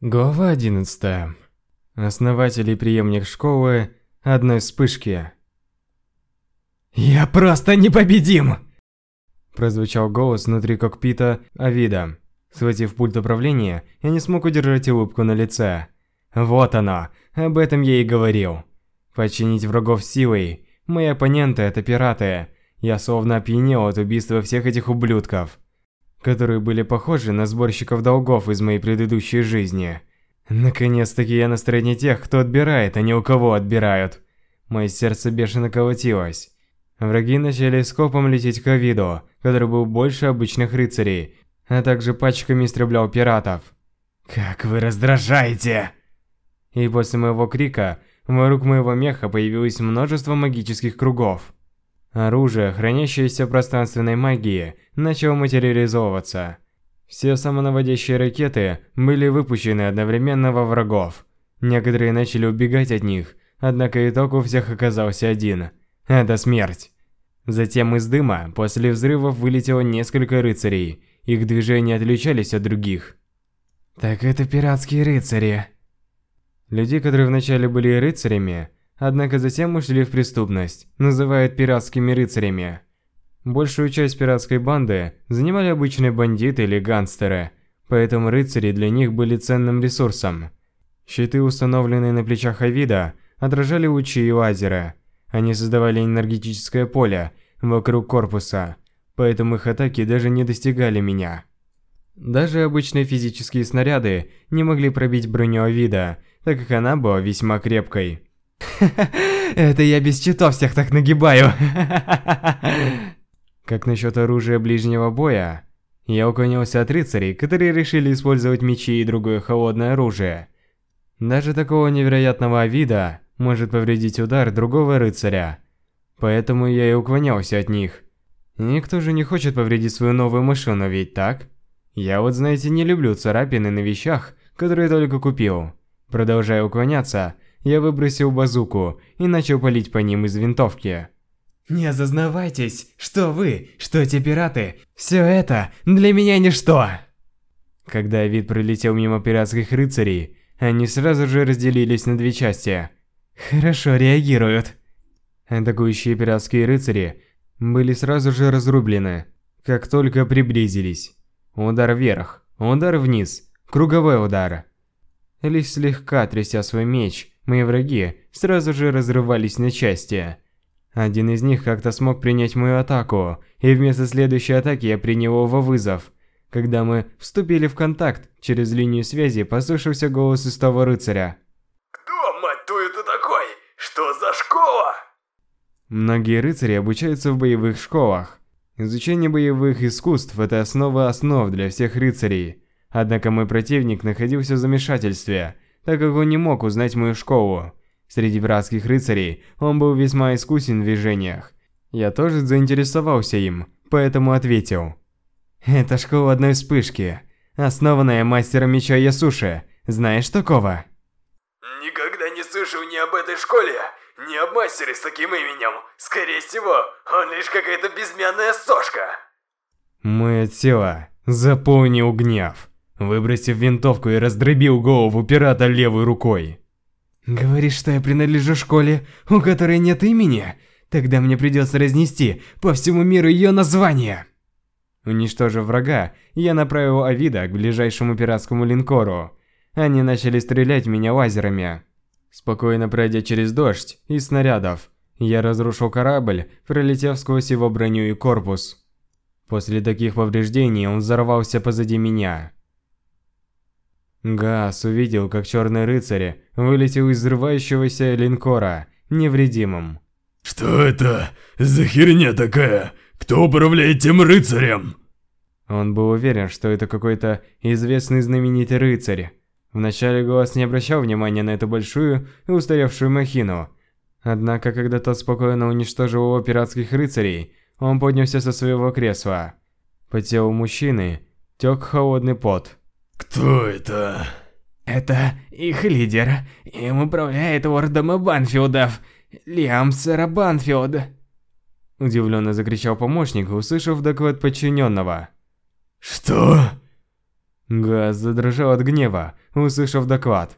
Глава 11. Основатель и преемник школы одной вспышки. «Я просто непобедим!» Прозвучал голос внутри кокпита Авида. Схватив пульт управления, я не смог удержать улыбку на лице. Вот оно, об этом я и говорил. Починить врагов силой. Мои оппоненты это пираты. Я словно опьянел от убийства всех этих ублюдков которые были похожи на сборщиков долгов из моей предыдущей жизни. Наконец-таки я на стороне тех, кто отбирает, а не у кого отбирают. Мое сердце бешено колотилось. Враги начали скопом лететь к Авиду, который был больше обычных рыцарей, а также пачками истреблял пиратов. «Как вы раздражаете!» И после моего крика, вокруг моего меха появилось множество магических кругов. Оружие, хранящееся в пространственной магии, начало материализовываться. Все самонаводящие ракеты были выпущены одновременно во врагов. Некоторые начали убегать от них, однако итог у всех оказался один – это смерть. Затем из дыма после взрывов вылетело несколько рыцарей, их движения отличались от других. «Так это пиратские рыцари». Люди, которые вначале были рыцарями, однако затем ушли в преступность, называют пиратскими рыцарями. Большую часть пиратской банды занимали обычные бандиты или гангстеры, поэтому рыцари для них были ценным ресурсом. Щиты, установленные на плечах Авида, отражали лучи и лазеры. Они создавали энергетическое поле вокруг корпуса, поэтому их атаки даже не достигали меня. Даже обычные физические снаряды не могли пробить броню Авида, так как она была весьма крепкой. Это я без читов всех так нагибаю. Как насчет оружия ближнего боя? Я уклонился от рыцарей, которые решили использовать мечи и другое холодное оружие. Даже такого невероятного вида может повредить удар другого рыцаря. Поэтому я и уклонялся от них. Никто же не хочет повредить свою новую машину, ведь так? Я вот, знаете, не люблю царапины на вещах, которые только купил. Продолжая уклоняться, я выбросил базуку и начал палить по ним из винтовки. «Не зазнавайтесь, что вы, что эти пираты, все это для меня ничто!» Когда вид пролетел мимо пиратских рыцарей, они сразу же разделились на две части. Хорошо реагируют. Атакующие пиратские рыцари были сразу же разрублены, как только приблизились. Удар вверх, удар вниз, круговой удар. Лишь слегка тряся свой меч, Мои враги сразу же разрывались на части. Один из них как-то смог принять мою атаку, и вместо следующей атаки я принял его вызов. Когда мы вступили в контакт, через линию связи послышался голос из того рыцаря. «Кто, мать твою, ты такой? Что за школа?» Многие рыцари обучаются в боевых школах. Изучение боевых искусств – это основа основ для всех рыцарей. Однако мой противник находился в замешательстве – так как он не мог узнать мою школу. Среди братских рыцарей он был весьма искусен в движениях. Я тоже заинтересовался им, поэтому ответил. «Это школа одной вспышки, основанная мастером меча Ясуши. Знаешь такого?» «Никогда не слышал ни об этой школе, ни об мастере с таким именем. Скорее всего, он лишь какая-то безмянная сошка». Мое тело заполнил гнев выбросив винтовку и раздробил голову пирата левой рукой. «Говоришь, что я принадлежу школе, у которой нет имени? Тогда мне придется разнести по всему миру ее название!» Уничтожив врага, я направил Авида к ближайшему пиратскому линкору. Они начали стрелять в меня лазерами. Спокойно пройдя через дождь из снарядов, я разрушил корабль, пролетев сквозь его броню и корпус. После таких повреждений он взорвался позади меня. Гас увидел, как черный рыцарь вылетел из взрывающегося линкора невредимым. «Что это за херня такая? Кто управляет тем рыцарем?» Он был уверен, что это какой-то известный знаменитый рыцарь. Вначале голос не обращал внимания на эту большую и устаревшую махину. Однако, когда тот спокойно уничтожил его пиратских рыцарей, он поднялся со своего кресла. По телу мужчины тек холодный пот. Кто это? Это их лидер. Им управляет Ордом Банфилдов. Лиам Сэра Банфилд. Удивленно закричал помощник, услышав доклад подчиненного. Что? Газ задрожал от гнева, услышав доклад.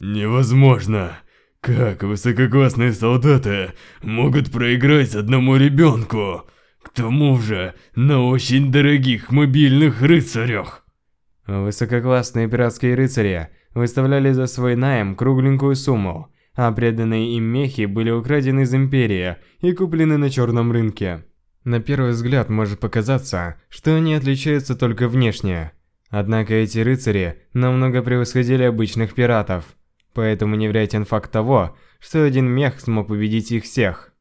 Невозможно. Как высококлассные солдаты могут проиграть одному ребенку? К тому же, на очень дорогих мобильных рыцарях. Высококлассные пиратские рыцари выставляли за свой найм кругленькую сумму, а преданные им мехи были украдены из Империи и куплены на черном рынке. На первый взгляд может показаться, что они отличаются только внешне. Однако эти рыцари намного превосходили обычных пиратов, поэтому невероятен факт того, что один мех смог победить их всех.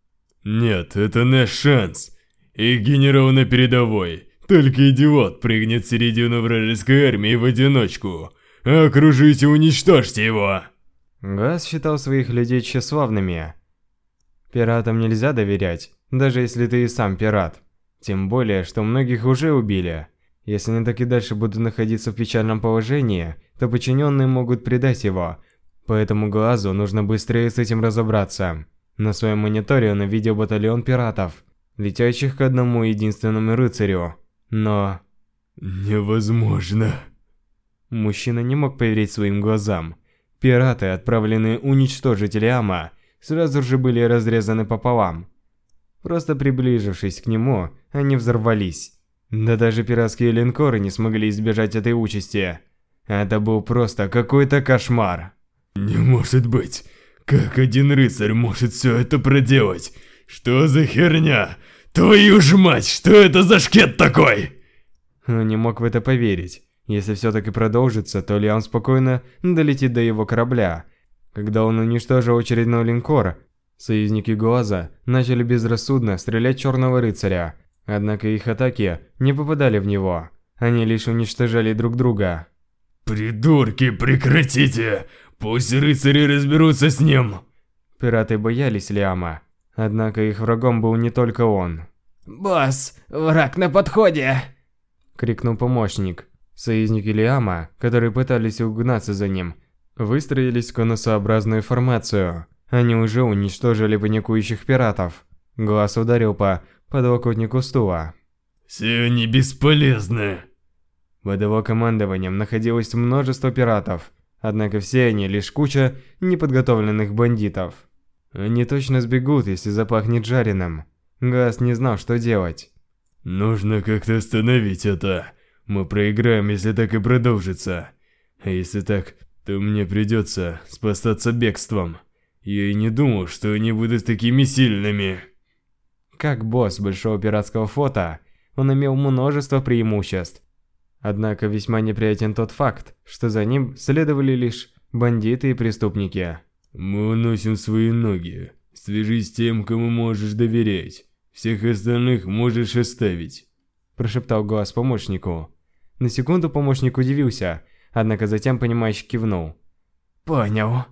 Нет, это наш шанс. И генерал на передовой. Только идиот прыгнет в середину вражеской армии в одиночку. Окружите и уничтожьте его. Газ считал своих людей тщеславными. Пиратам нельзя доверять, даже если ты и сам пират. Тем более, что многих уже убили. Если они так и дальше будут находиться в печальном положении, то подчиненные могут предать его. Поэтому Глазу нужно быстрее с этим разобраться. На своем мониторе он увидел батальон пиратов, летящих к одному единственному рыцарю. Но... Невозможно. Мужчина не мог поверить своим глазам. Пираты, отправленные уничтожить Лиама, сразу же были разрезаны пополам. Просто приближившись к нему, они взорвались. Да даже пиратские линкоры не смогли избежать этой участи. Это был просто какой-то кошмар. Не может быть. Как один рыцарь может все это проделать? Что за херня? Твою ж мать, что это за шкет такой? Он не мог в это поверить. Если все так и продолжится, то Лиам спокойно долетит до его корабля. Когда он уничтожил очередной линкор, союзники Глаза начали безрассудно стрелять черного рыцаря. Однако их атаки не попадали в него. Они лишь уничтожали друг друга. Придурки, прекратите! Пусть рыцари разберутся с ним! Пираты боялись Лиама. Однако их врагом был не только он. «Босс, враг на подходе!» Крикнул помощник. Союзники Лиама, которые пытались угнаться за ним, выстроились в конусообразную формацию. Они уже уничтожили паникующих пиратов. Глаз ударил по подлокотнику стула. «Все они бесполезны!» Под его командованием находилось множество пиратов, однако все они лишь куча неподготовленных бандитов. Они точно сбегут, если запахнет жареным. Газ не знал, что делать. «Нужно как-то остановить это!» Мы проиграем, если так и продолжится. А если так, то мне придется спасаться бегством. Я и не думал, что они будут такими сильными. Как босс Большого Пиратского флота, он имел множество преимуществ. Однако весьма неприятен тот факт, что за ним следовали лишь бандиты и преступники. Мы уносим свои ноги. Свяжись с тем, кому можешь доверять. Всех остальных можешь оставить. Прошептал голос помощнику. На секунду помощник удивился, однако затем понимающе кивнул. «Понял».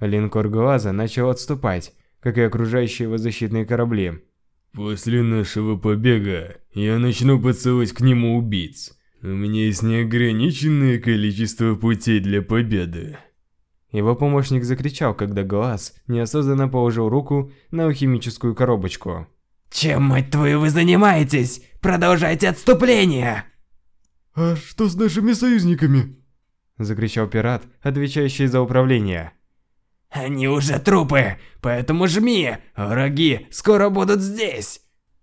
Линкор Глаза начал отступать, как и окружающие его защитные корабли. «После нашего побега я начну подсылать к нему убийц. У меня есть неограниченное количество путей для победы». Его помощник закричал, когда Глаз неосознанно положил руку на алхимическую коробочку. «Чем, мать твою, вы занимаетесь? Продолжайте отступление!» «А что с нашими союзниками?» Закричал пират, отвечающий за управление. «Они уже трупы, поэтому жми! Враги скоро будут здесь!»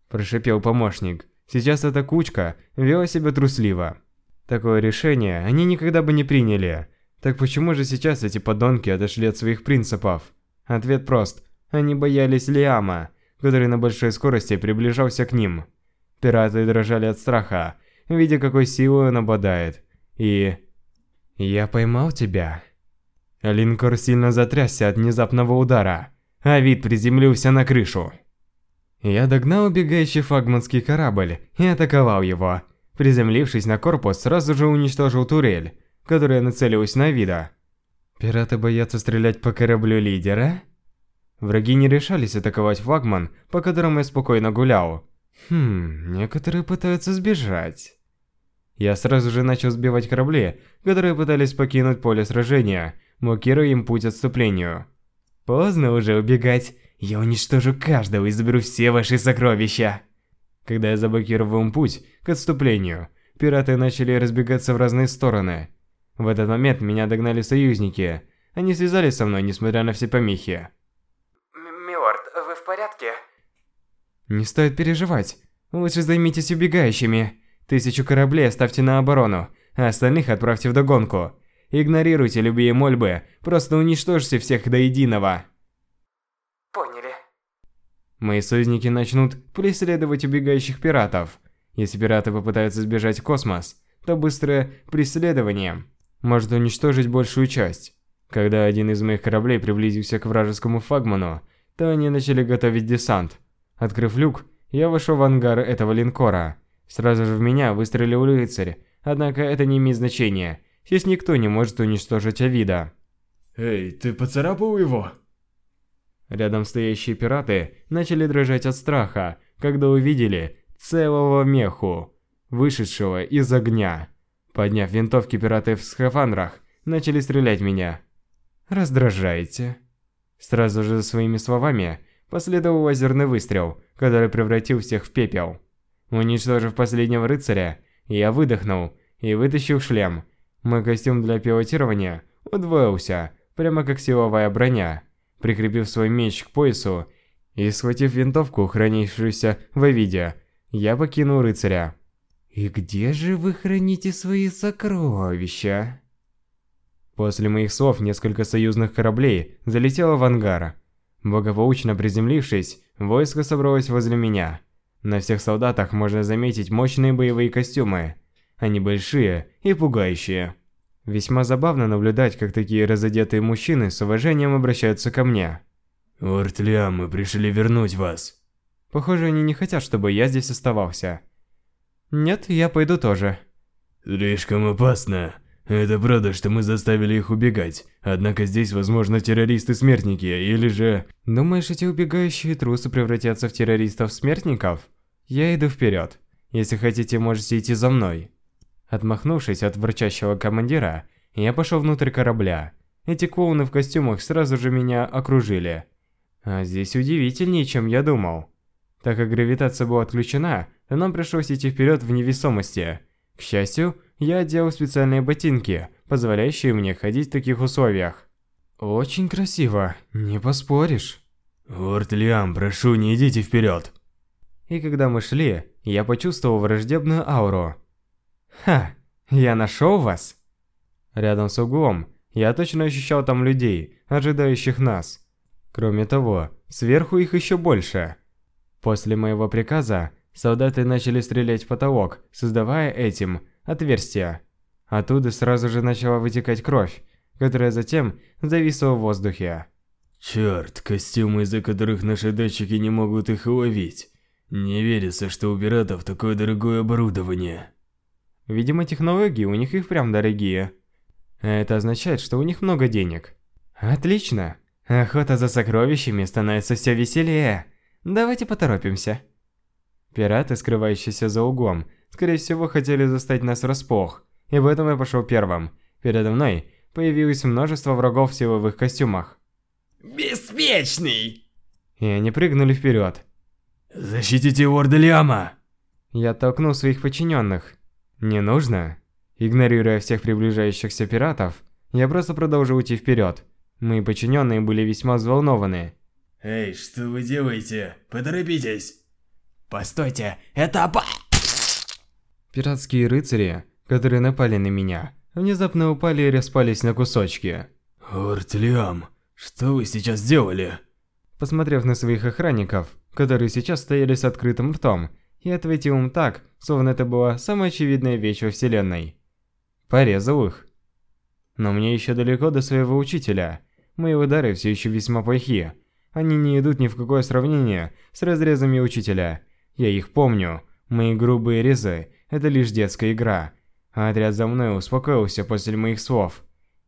Прошипел помощник. Сейчас эта кучка вела себя трусливо. Такое решение они никогда бы не приняли. Так почему же сейчас эти подонки отошли от своих принципов? Ответ прост. Они боялись Лиама, который на большой скорости приближался к ним. Пираты дрожали от страха, видя какой силой он обладает. И... «Я поймал тебя». Линкор сильно затрясся от внезапного удара, а вид приземлился на крышу. Я догнал убегающий флагманский корабль и атаковал его. Приземлившись на корпус, сразу же уничтожил турель, которая нацелилась на вида. Пираты боятся стрелять по кораблю лидера? Враги не решались атаковать флагман, по которому я спокойно гулял. Хм, некоторые пытаются сбежать. Я сразу же начал сбивать корабли, которые пытались покинуть поле сражения, блокируя им путь отступлению. Поздно уже убегать. Я уничтожу каждого и заберу все ваши сокровища. Когда я заблокировал им путь к отступлению, пираты начали разбегаться в разные стороны. В этот момент меня догнали союзники. Они связались со мной, несмотря на все помехи. Милорд, вы в порядке? Не стоит переживать. Лучше займитесь убегающими. Тысячу кораблей оставьте на оборону, а остальных отправьте в догонку. Игнорируйте любые мольбы, просто уничтожьте всех до единого. Поняли. Мои союзники начнут преследовать убегающих пиратов. Если пираты попытаются сбежать в космос, то быстрое преследование может уничтожить большую часть. Когда один из моих кораблей приблизился к вражескому флагману, то они начали готовить десант. Открыв люк, я вошел в ангар этого линкора. Сразу же в меня выстрелил рыцарь, однако это не имеет значения. Здесь никто не может уничтожить Авида. Эй, ты поцарапал его? Рядом стоящие пираты начали дрожать от страха, когда увидели целого меху, вышедшего из огня. Подняв винтовки, пираты в скафандрах начали стрелять меня. «Раздражаете». Сразу же за своими словами последовал лазерный выстрел, который превратил всех в пепел. Уничтожив последнего рыцаря, я выдохнул и вытащил шлем. Мой костюм для пилотирования удвоился, прямо как силовая броня. Прикрепив свой меч к поясу и схватив винтовку, хранившуюся в Авиде, я покинул рыцаря. «И где же вы храните свои сокровища?» После моих слов несколько союзных кораблей залетело в ангар. Благополучно приземлившись, войско собралось возле меня. На всех солдатах можно заметить мощные боевые костюмы. Они большие и пугающие. Весьма забавно наблюдать, как такие разодетые мужчины с уважением обращаются ко мне. Ортля, мы пришли вернуть вас. Похоже, они не хотят, чтобы я здесь оставался. Нет, я пойду тоже. Слишком опасно. Это правда, что мы заставили их убегать. Однако здесь, возможно, террористы-смертники, или же... Думаешь, эти убегающие трусы превратятся в террористов-смертников? Я иду вперед. Если хотите, можете идти за мной. Отмахнувшись от ворчащего командира, я пошел внутрь корабля. Эти клоуны в костюмах сразу же меня окружили. А здесь удивительнее, чем я думал. Так как гравитация была отключена, нам пришлось идти вперед в невесомости. К счастью, я одел специальные ботинки, позволяющие мне ходить в таких условиях. Очень красиво, не поспоришь. Ортелиам, прошу, не идите вперед. И когда мы шли, я почувствовал враждебную ауру. Ха, я нашел вас. Рядом с углом я точно ощущал там людей, ожидающих нас. Кроме того, сверху их еще больше. После моего приказа солдаты начали стрелять в потолок, создавая этим отверстие. Оттуда сразу же начала вытекать кровь, которая затем зависла в воздухе. Черт, костюмы, из-за которых наши датчики не могут их уловить. Не верится, что у пиратов такое дорогое оборудование. Видимо, технологии у них и впрямь дорогие. Это означает, что у них много денег. Отлично. Охота за сокровищами становится все веселее. Давайте поторопимся. Пираты, скрывающиеся за углом, скорее всего, хотели застать нас врасплох. И в этом я пошел первым. Передо мной появилось множество врагов в силовых костюмах. Беспечный! И они прыгнули вперед. Защитите Уорделиама! Я толкнул своих подчиненных. Не нужно. Игнорируя всех приближающихся пиратов, я просто продолжил идти вперед. Мои подчиненные были весьма взволнованы. Эй, что вы делаете? Поторопитесь! Постойте, это опа... Пиратские рыцари, которые напали на меня, внезапно упали и распались на кусочки. Ортелиам, что вы сейчас сделали? Посмотрев на своих охранников, которые сейчас стояли с открытым ртом, я ответил им так, словно это была самая очевидная вещь во вселенной. Порезал их. Но мне еще далеко до своего учителя. Мои удары все еще весьма плохие. Они не идут ни в какое сравнение с разрезами учителя. Я их помню. Мои грубые резы – это лишь детская игра. А отряд за мной успокоился после моих слов.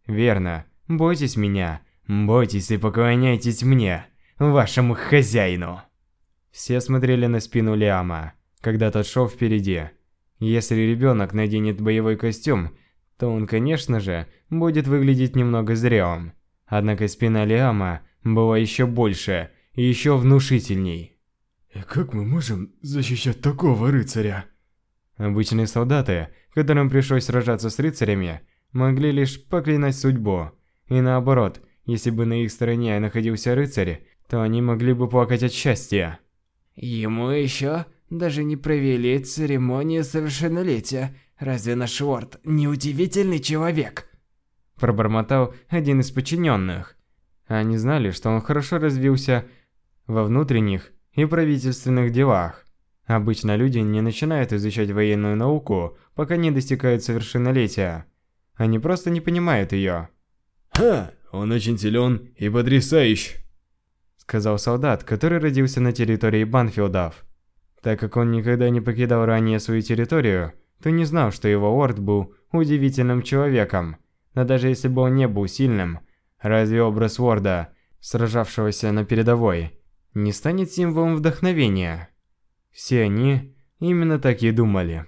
Верно. Бойтесь меня. Бойтесь и поклоняйтесь мне, вашему хозяину. Все смотрели на спину Лиама, когда тот шел впереди. Если ребенок наденет боевой костюм, то он, конечно же, будет выглядеть немного зрелым. Однако спина Лиама была еще больше и еще внушительней. И как мы можем защищать такого рыцаря? Обычные солдаты, которым пришлось сражаться с рыцарями, могли лишь поклинать судьбу. И наоборот, если бы на их стороне находился рыцарь, то они могли бы плакать от счастья. Ему еще даже не провели церемонию совершеннолетия. Разве наш Уорд не удивительный человек? Пробормотал один из подчиненных. Они знали, что он хорошо развился во внутренних и правительственных делах. Обычно люди не начинают изучать военную науку, пока не достигают совершеннолетия. Они просто не понимают ее. Ха, он очень силен и потрясающий сказал солдат, который родился на территории Банфилдов. Так как он никогда не покидал ранее свою территорию, то не знал, что его орд был удивительным человеком. Но даже если бы он не был сильным, разве образ Уорда, сражавшегося на передовой, не станет символом вдохновения? Все они именно так и думали.